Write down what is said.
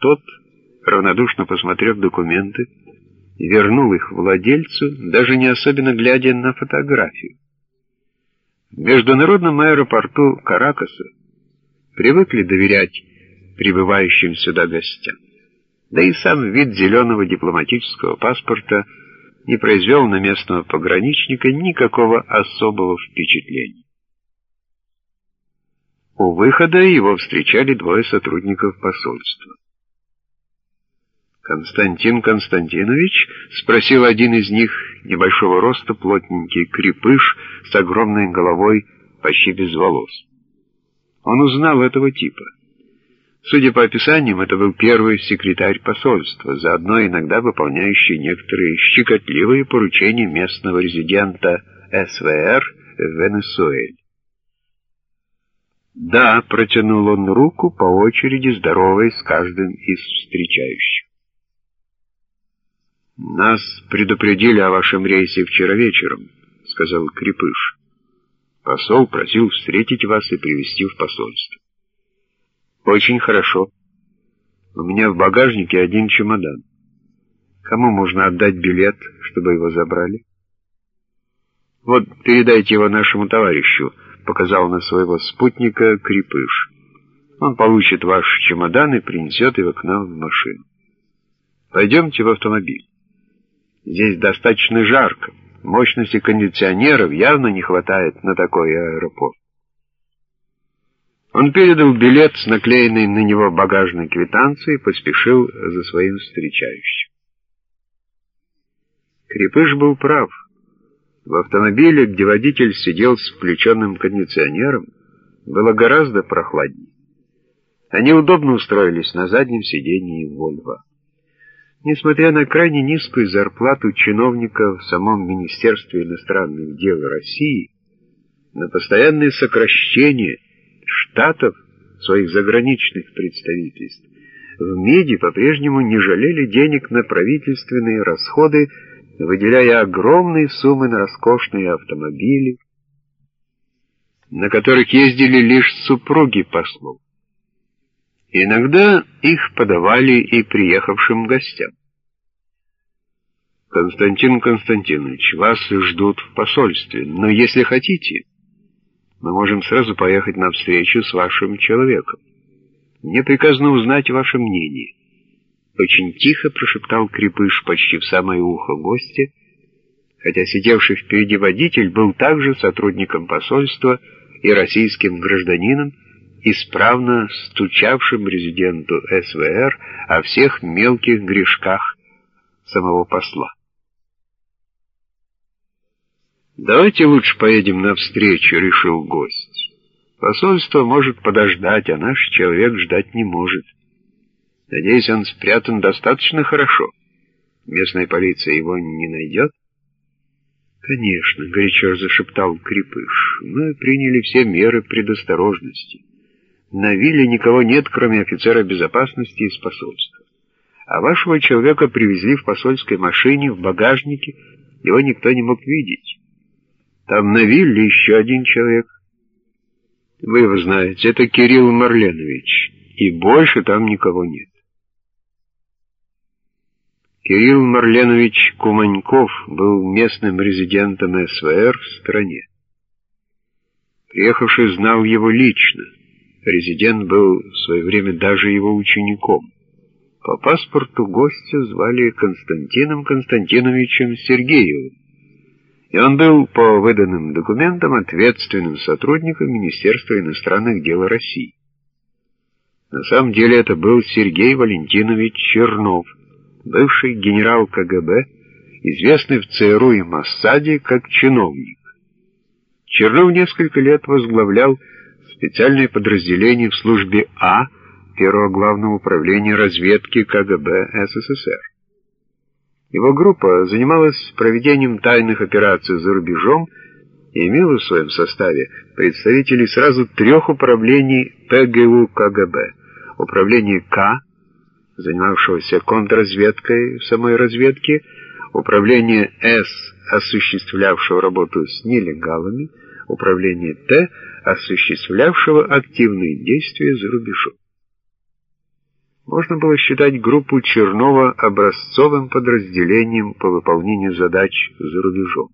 Тот, равнодушно посмотрев документы, вернул их владельцу, даже не особенно глядя на фотографию. В международном аэропорту Каракаса привыкли доверять прибывающим сюда гостям. Да и сам вид зеленого дипломатического паспорта не произвел на местного пограничника никакого особого впечатления. У выхода его встречали двое сотрудников посольства. «Константин Константинович?» — спросил один из них, небольшого роста, плотненький крепыш с огромной головой, почти без волос. Он узнал этого типа. Судя по описаниям, это был первый секретарь посольства, заодно иногда выполняющий некоторые щекотливые поручения местного резидента СВР в Венесуэле. «Да», — протянул он руку, по очереди здоровой с каждым из встречающих. «Нас предупредили о вашем рейсе вчера вечером», — сказал Крепыш. «Посол просил встретить вас и привести в посольство». «Очень хорошо. У меня в багажнике один чемодан. Кому можно отдать билет, чтобы его забрали?» «Вот, передайте его нашему товарищу», — показал на своего спутника Крепыш. «Он получит ваш чемодан и принесет его к нам в машину. Пойдемте в автомобиль. Здесь достаточно жарко. Мощности кондиционеров явно не хватает на такой аэропорт. Он передал билет с наклеенной на него багажной квитанцией и поспешил за своим встречающим. Крепыш был прав. В автомобиле, где водитель сидел с включенным кондиционером, было гораздо прохладнее. Они удобно устроились на заднем сидении «Вольво». Несмотря на крайне низкую зарплату чиновника в самом Министерстве иностранных дел России, на постоянные сокращения штатов своих заграничных представительств, в МИДе по-прежнему не жалели денег на правительственные расходы, выделяя огромные суммы на роскошные автомобили, на которых ездили лишь супруги послов. Иногда их подавали и приехавшим гостям. «Константин Константинович, вас ждут в посольстве, но если хотите, мы можем сразу поехать на встречу с вашим человеком. Мне приказано узнать ваше мнение». Очень тихо прошептал Крепыш почти в самое ухо гостя, хотя сидевший впереди водитель был также сотрудником посольства и российским гражданином, исправно стучавшим резиденту СВР о всех мелких грешках самого посла. «Давайте лучше поедем навстречу», — решил гость. «Посольство может подождать, а наш человек ждать не может». Надеюсь, он спрятан достаточно хорошо. Местная полиция его не найдет? Конечно, горячо зашептал Крепыш. Мы приняли все меры предосторожности. На вилле никого нет, кроме офицера безопасности из посольства. А вашего человека привезли в посольской машине, в багажнике. Его никто не мог видеть. Там на вилле еще один человек. Вы его знаете, это Кирилл Марленович. И больше там никого нет. Кирилл Марленович Куманьков был местным резидентом СВР в стране. Приехавший знал его лично. Резидент был в свое время даже его учеником. По паспорту гостя звали Константином Константиновичем Сергеевым, и он был по выданным документам ответственным сотрудником Министерства иностранных дел России. На самом деле это был Сергей Валентинович Чернов, бывший генерал КГБ, известный в ЦРУ и Моссаде как чиновник. Чернов несколько лет возглавлял специальное подразделение в службе А Первого главного управления разведки КГБ СССР. Его группа занималась проведением тайных операций за рубежом и имела в своем составе представителей сразу трех управлений ПГУ КГБ, управление К, занимавшегося контрразведкой в самой разведке, управление С, осуществлявшего работу с нелегалами, управление Т, осуществлявшего активные действия за рубежом. можно было считать группу Чернова образцовым подразделением по выполнению задач за рубежом.